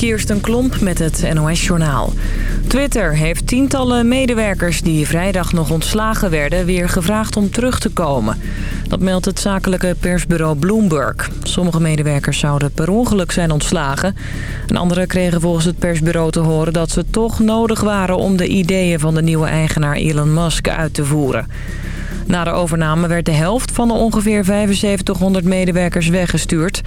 Kirsten Klomp met het NOS-journaal. Twitter heeft tientallen medewerkers die vrijdag nog ontslagen werden... weer gevraagd om terug te komen. Dat meldt het zakelijke persbureau Bloomberg. Sommige medewerkers zouden per ongeluk zijn ontslagen. En anderen kregen volgens het persbureau te horen dat ze toch nodig waren... om de ideeën van de nieuwe eigenaar Elon Musk uit te voeren. Na de overname werd de helft van de ongeveer 7500 medewerkers weggestuurd.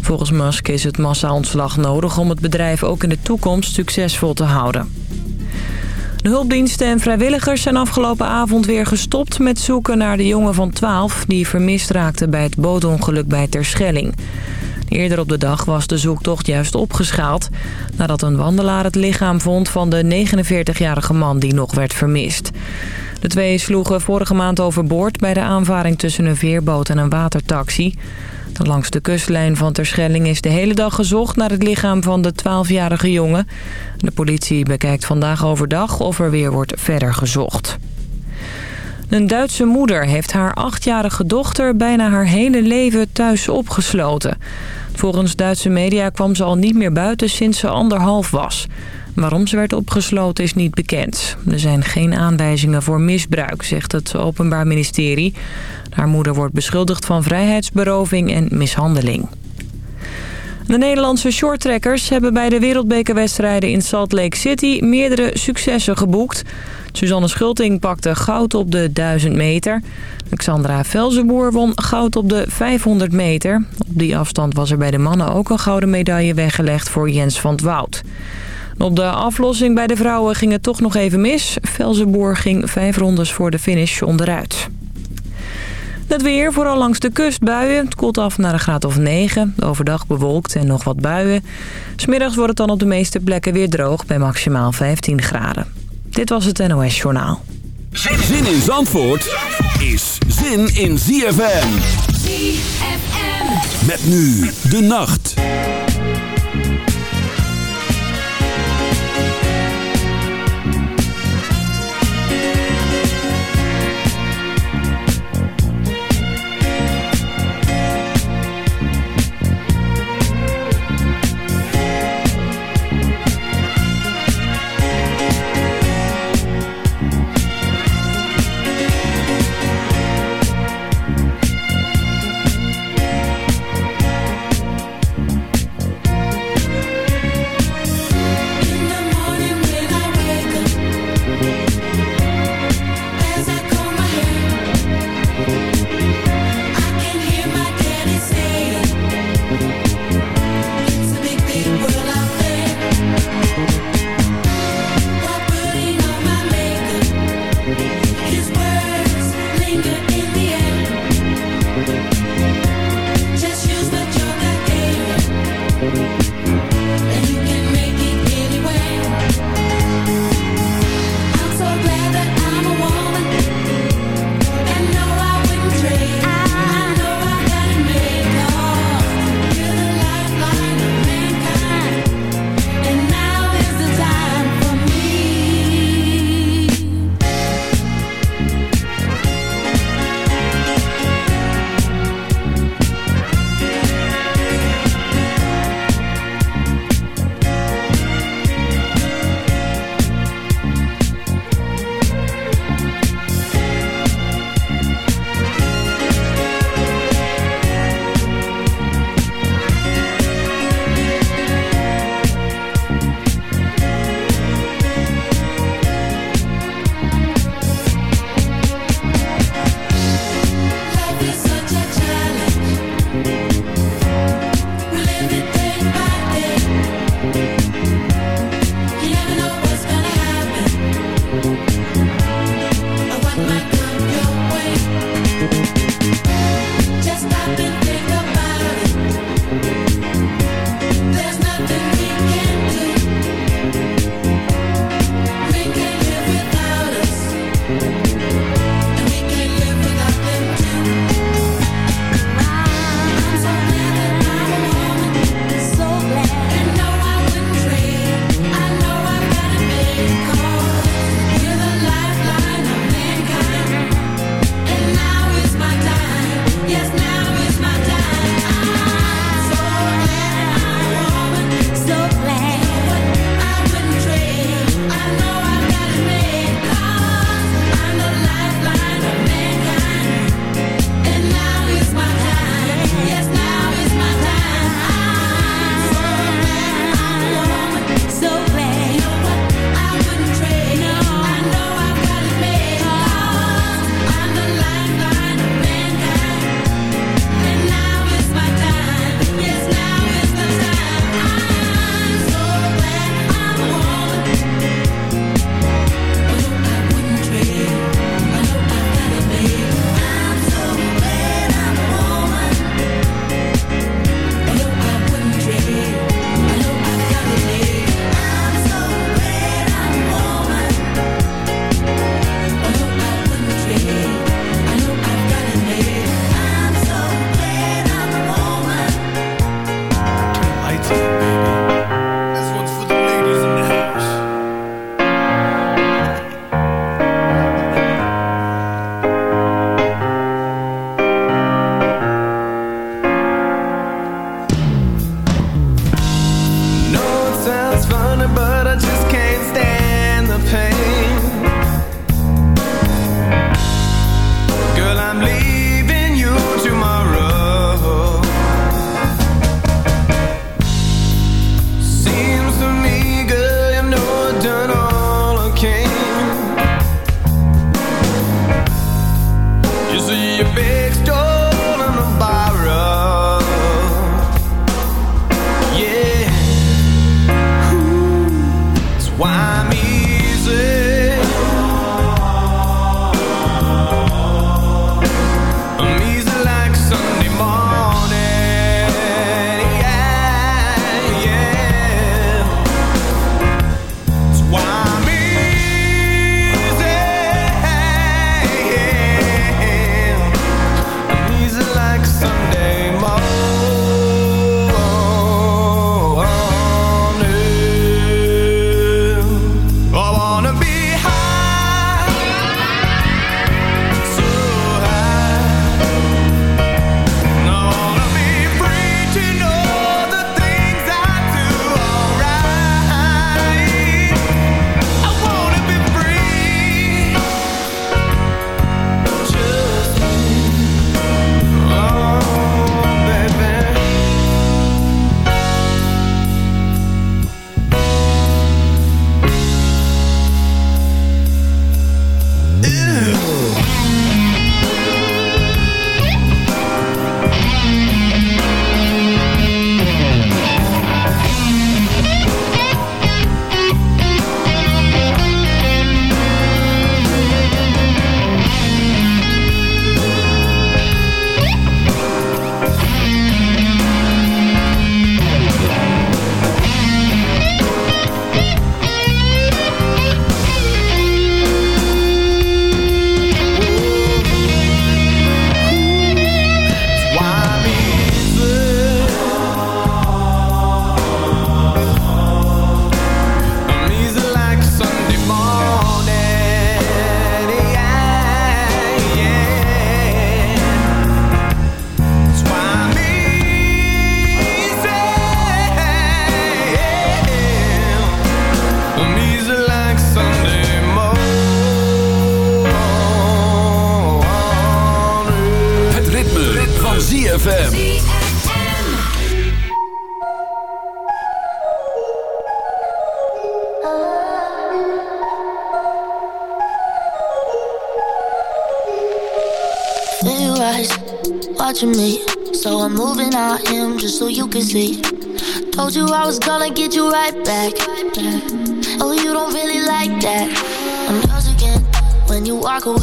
Volgens Musk is het massa-ontslag nodig om het bedrijf ook in de toekomst succesvol te houden. De hulpdiensten en vrijwilligers zijn afgelopen avond weer gestopt met zoeken naar de jongen van 12... die vermist raakte bij het bootongeluk bij Terschelling. Eerder op de dag was de zoektocht juist opgeschaald... nadat een wandelaar het lichaam vond van de 49-jarige man die nog werd vermist. De twee sloegen vorige maand overboord bij de aanvaring tussen een veerboot en een watertaxi. Langs de kustlijn van Terschelling is de hele dag gezocht naar het lichaam van de 12-jarige jongen. De politie bekijkt vandaag overdag of er weer wordt verder gezocht. Een Duitse moeder heeft haar achtjarige dochter bijna haar hele leven thuis opgesloten. Volgens Duitse media kwam ze al niet meer buiten sinds ze anderhalf was. Waarom ze werd opgesloten is niet bekend. Er zijn geen aanwijzingen voor misbruik, zegt het Openbaar Ministerie. Haar moeder wordt beschuldigd van vrijheidsberoving en mishandeling. De Nederlandse shorttrekkers hebben bij de wereldbekerwedstrijden in Salt Lake City meerdere successen geboekt. Suzanne Schulting pakte goud op de 1000 meter. Alexandra Velzenboer won goud op de 500 meter. Op die afstand was er bij de mannen ook een gouden medaille weggelegd voor Jens van het Woud. Op de aflossing bij de vrouwen ging het toch nog even mis. Velzenboer ging vijf rondes voor de finish onderuit. Het weer, vooral langs de kust buien. Het koelt af naar een graad of 9. Overdag bewolkt en nog wat buien. Smiddags wordt het dan op de meeste plekken weer droog bij maximaal 15 graden. Dit was het NOS Journaal. Zin in Zandvoort is zin in ZFM. ZFM. Met nu de nacht.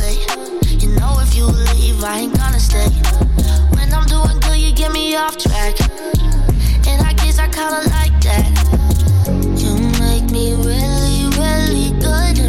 way. You know if you leave, I ain't gonna stay. When I'm doing good, you get me off track. And I guess I kinda like that. You make me really, really good.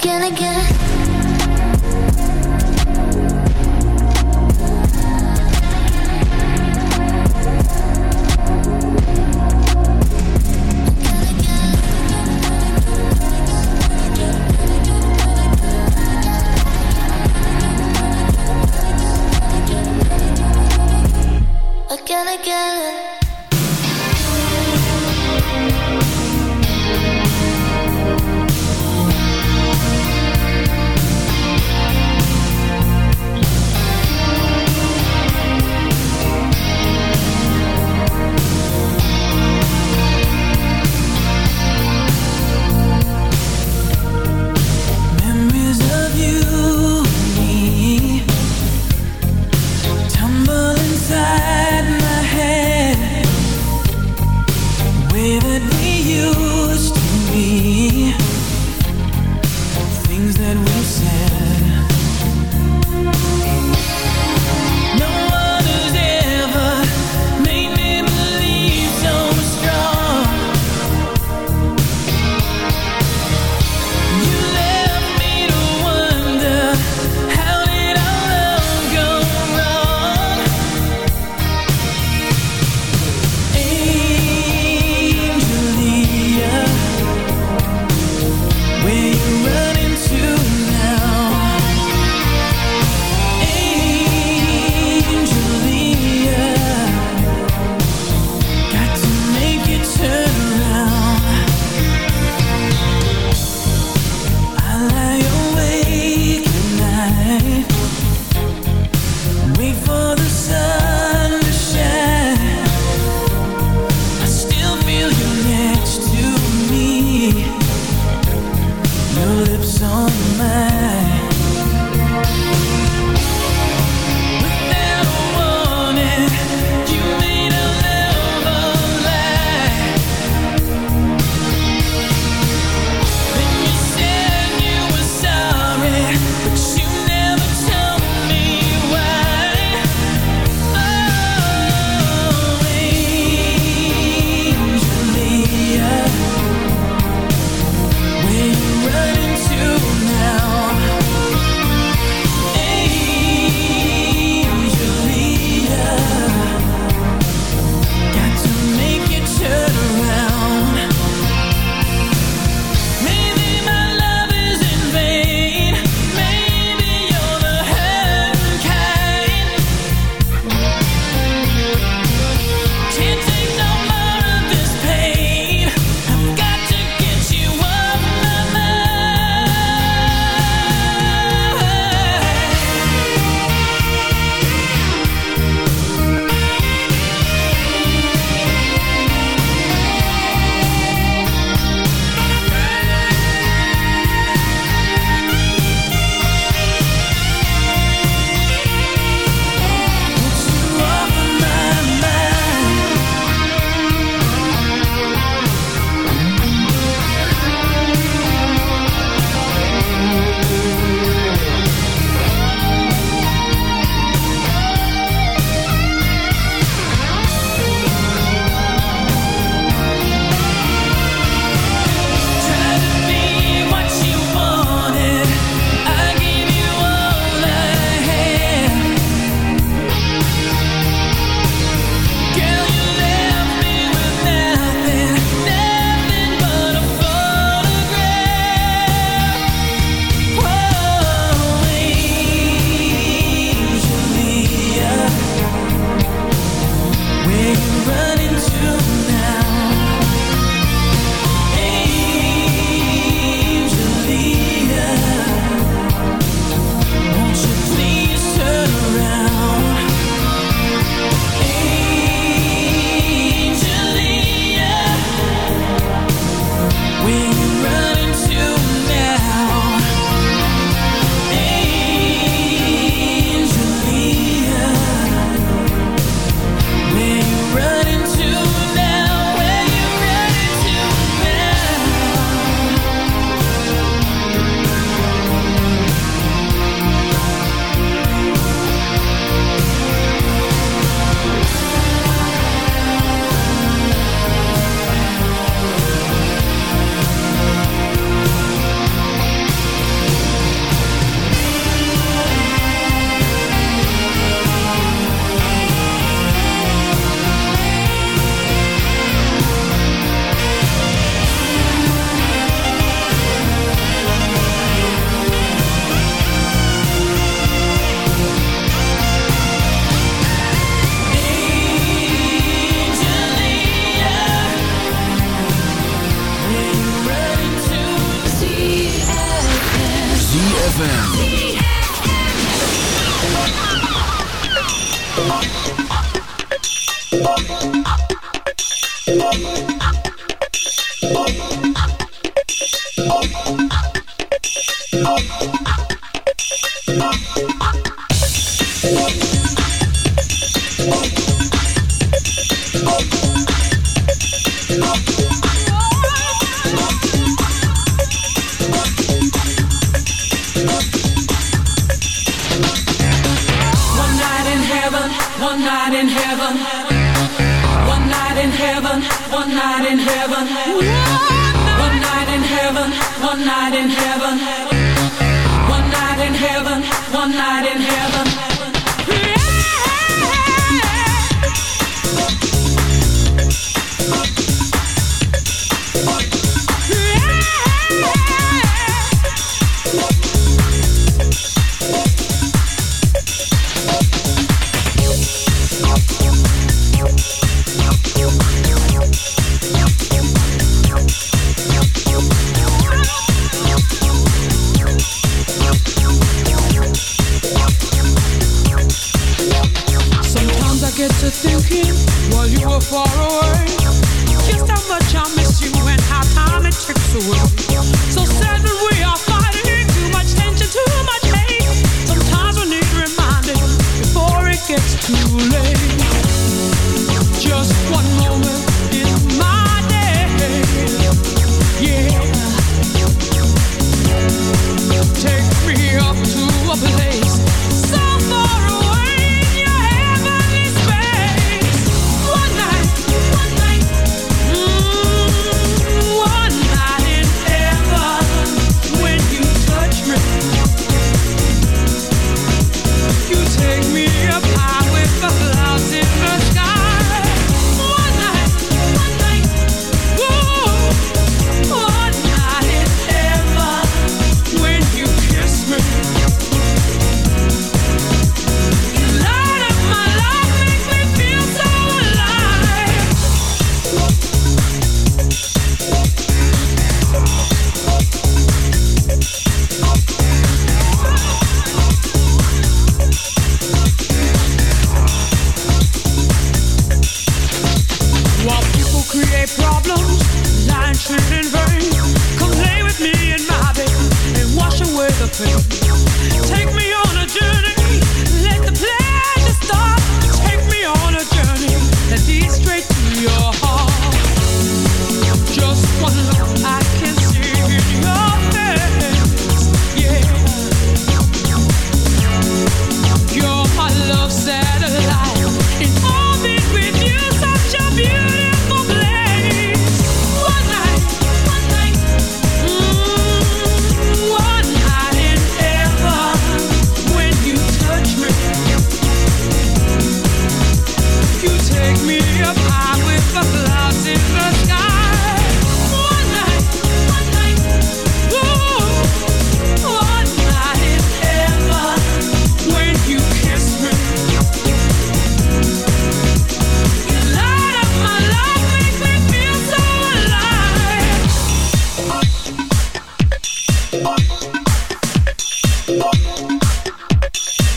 again, again.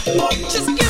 Just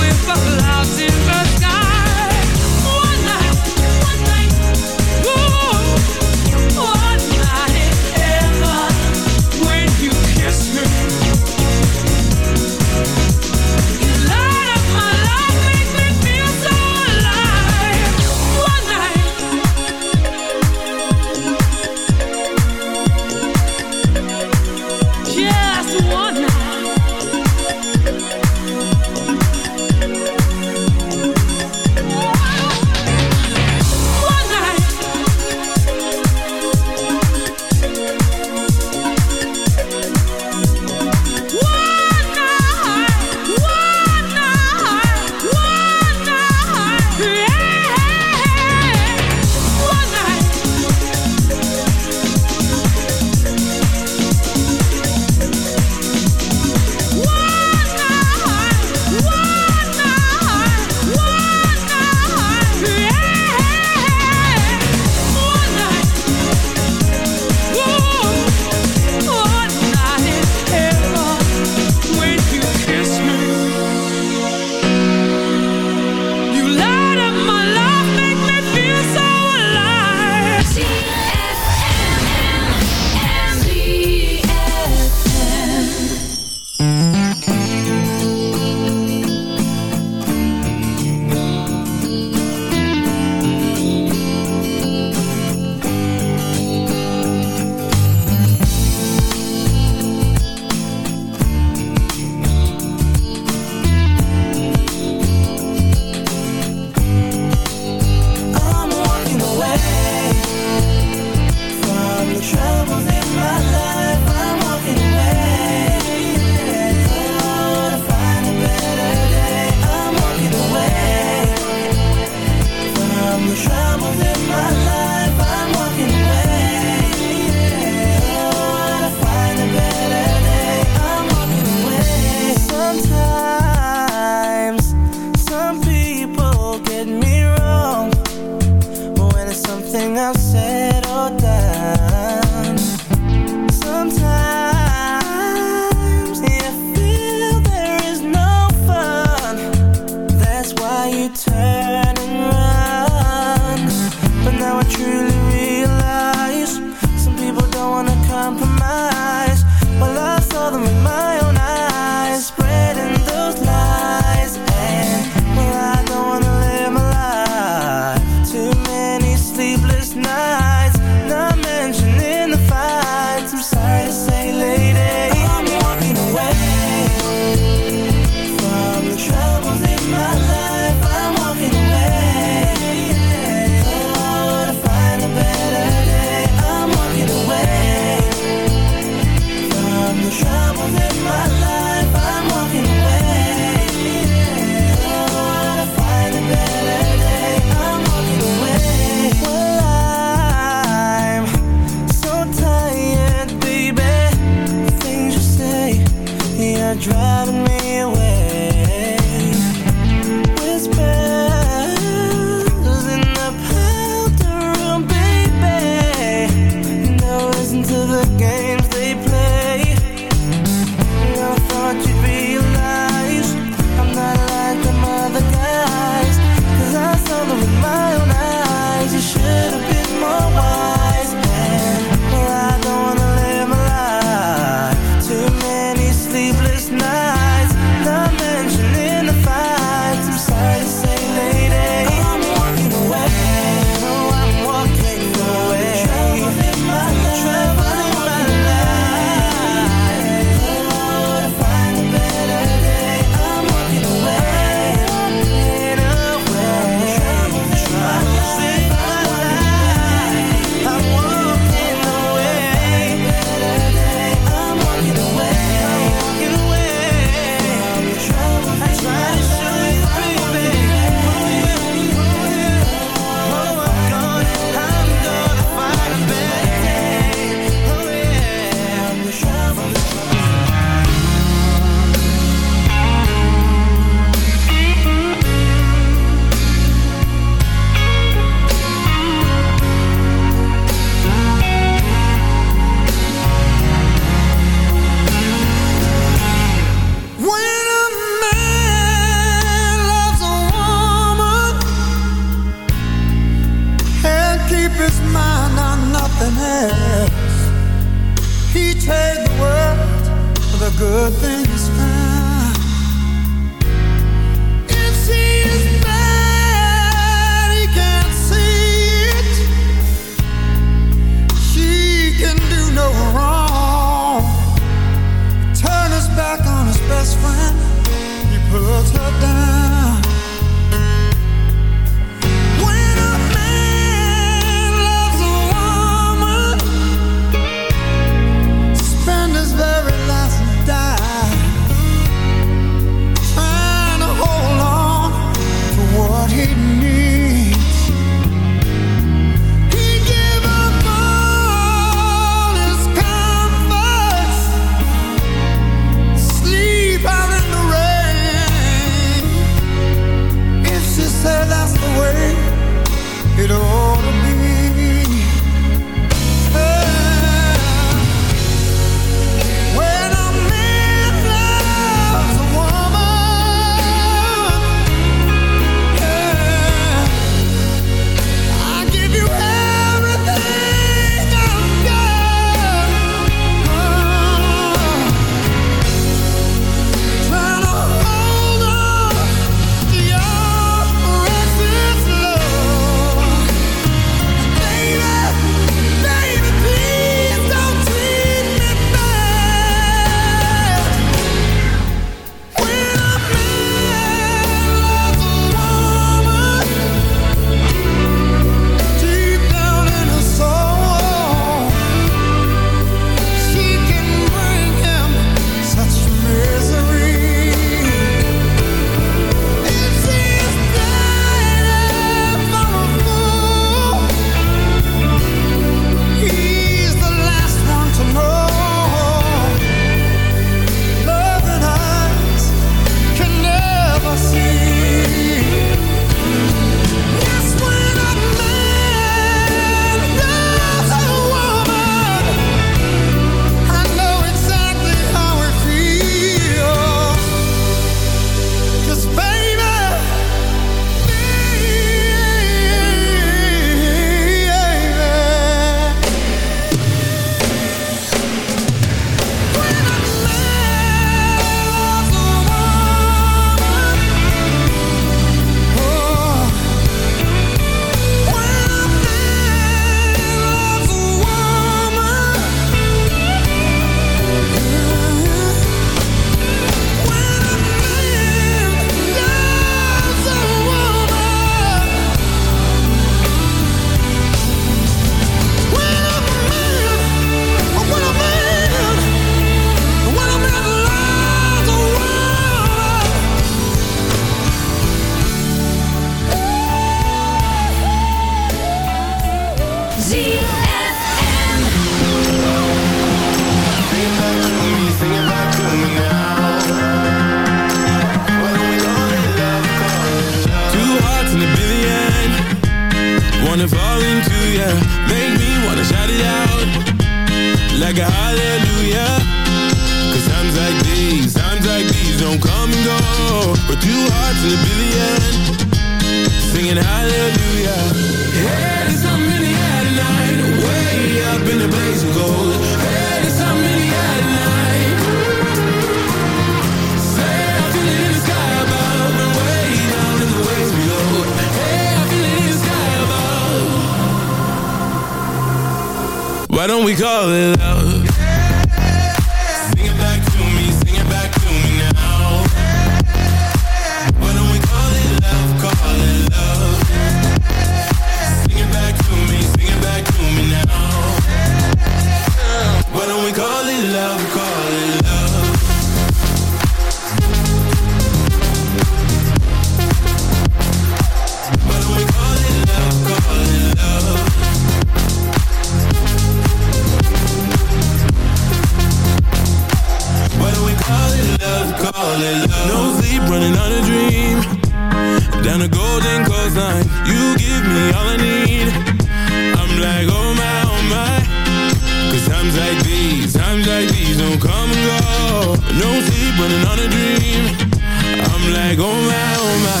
I'm like, oh my, oh my.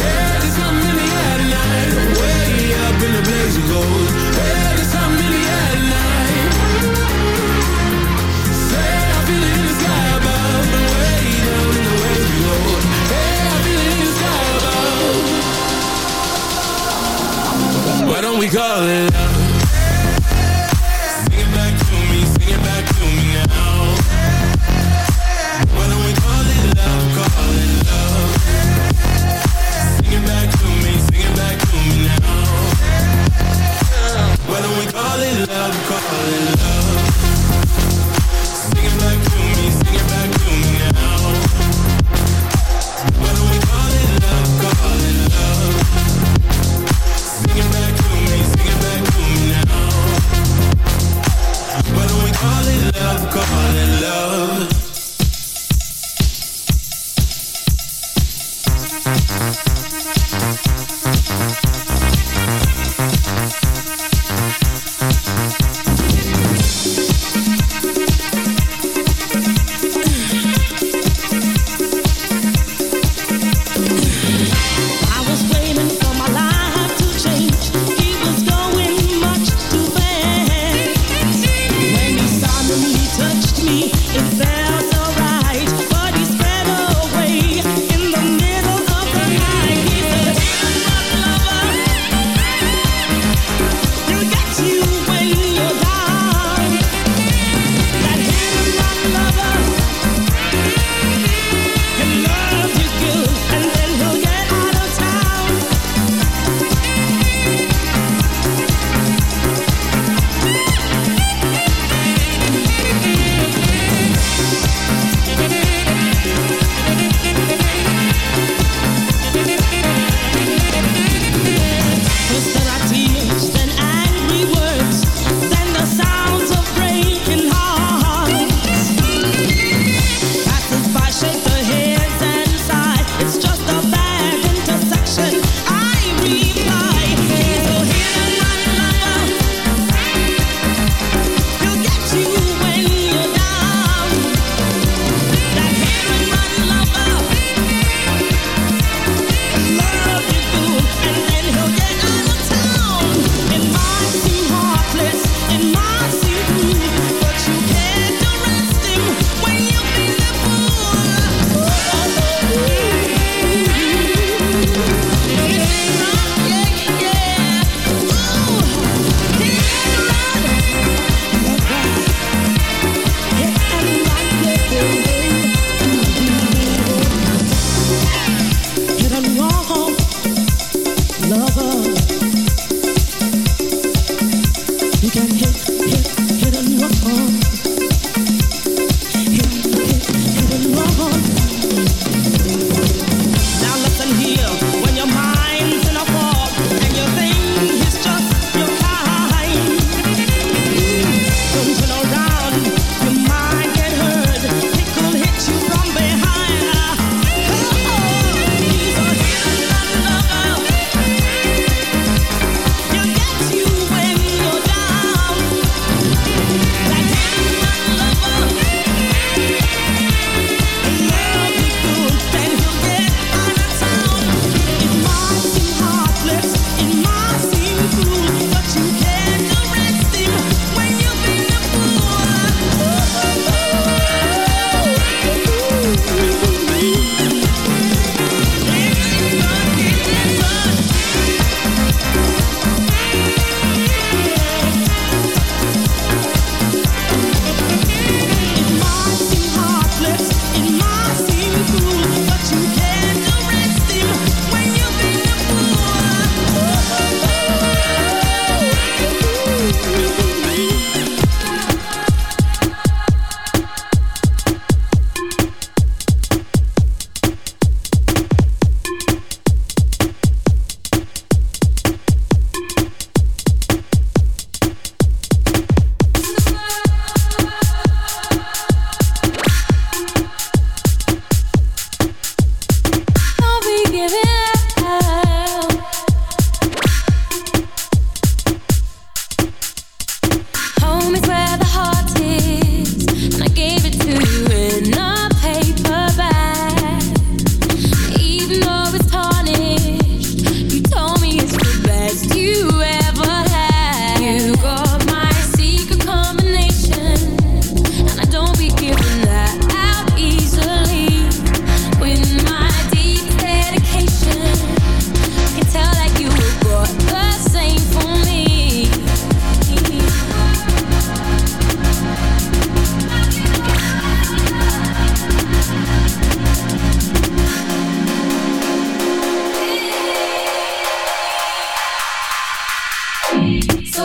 Yeah, there's something in the air tonight. Way up in the gold. Yeah, there's something in the air tonight. Say, I in the sky above. Way down in the waves below Hey, I in the sky above. Why don't we call it love?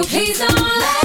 Touch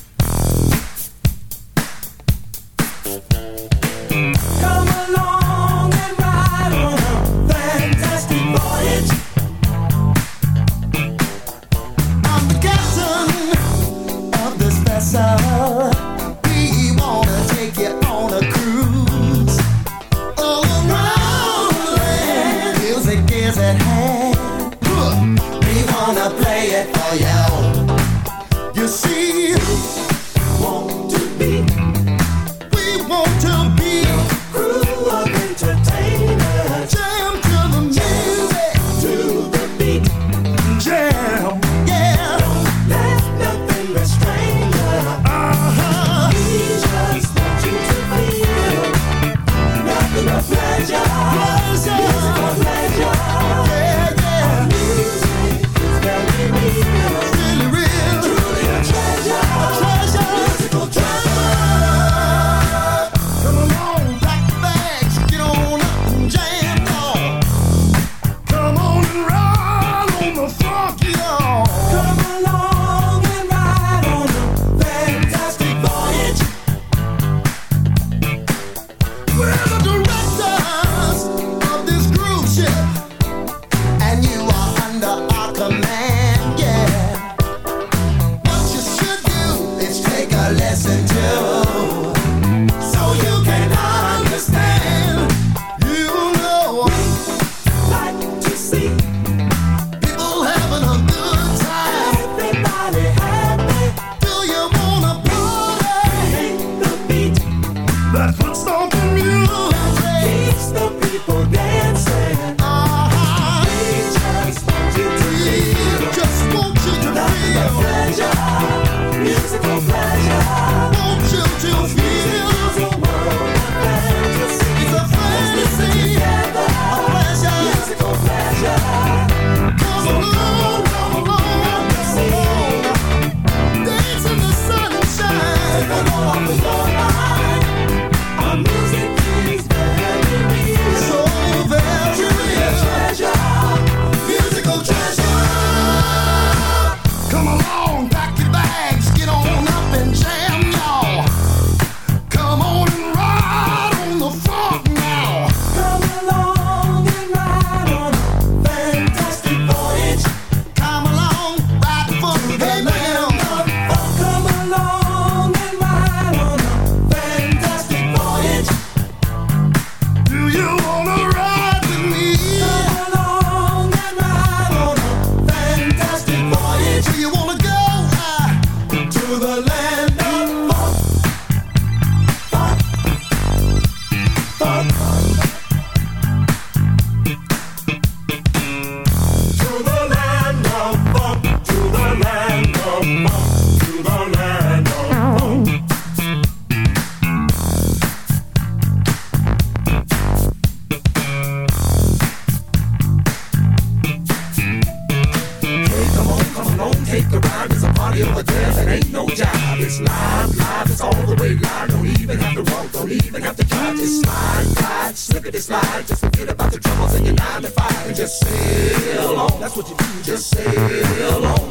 a it ain't no job. It's live, live, it's all the way live. Don't even have to walk, don't even have to drive. Just slide, slide, slip it, slide. Just forget about the troubles in your nine to five and just sail on. That's what you do, just sail on.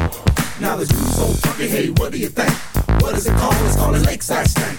Now the zoo's so funky, hey, what do you think? What is it called? It's called a lakeside stank.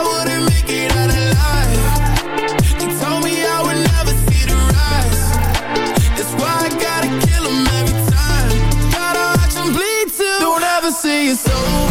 You're so.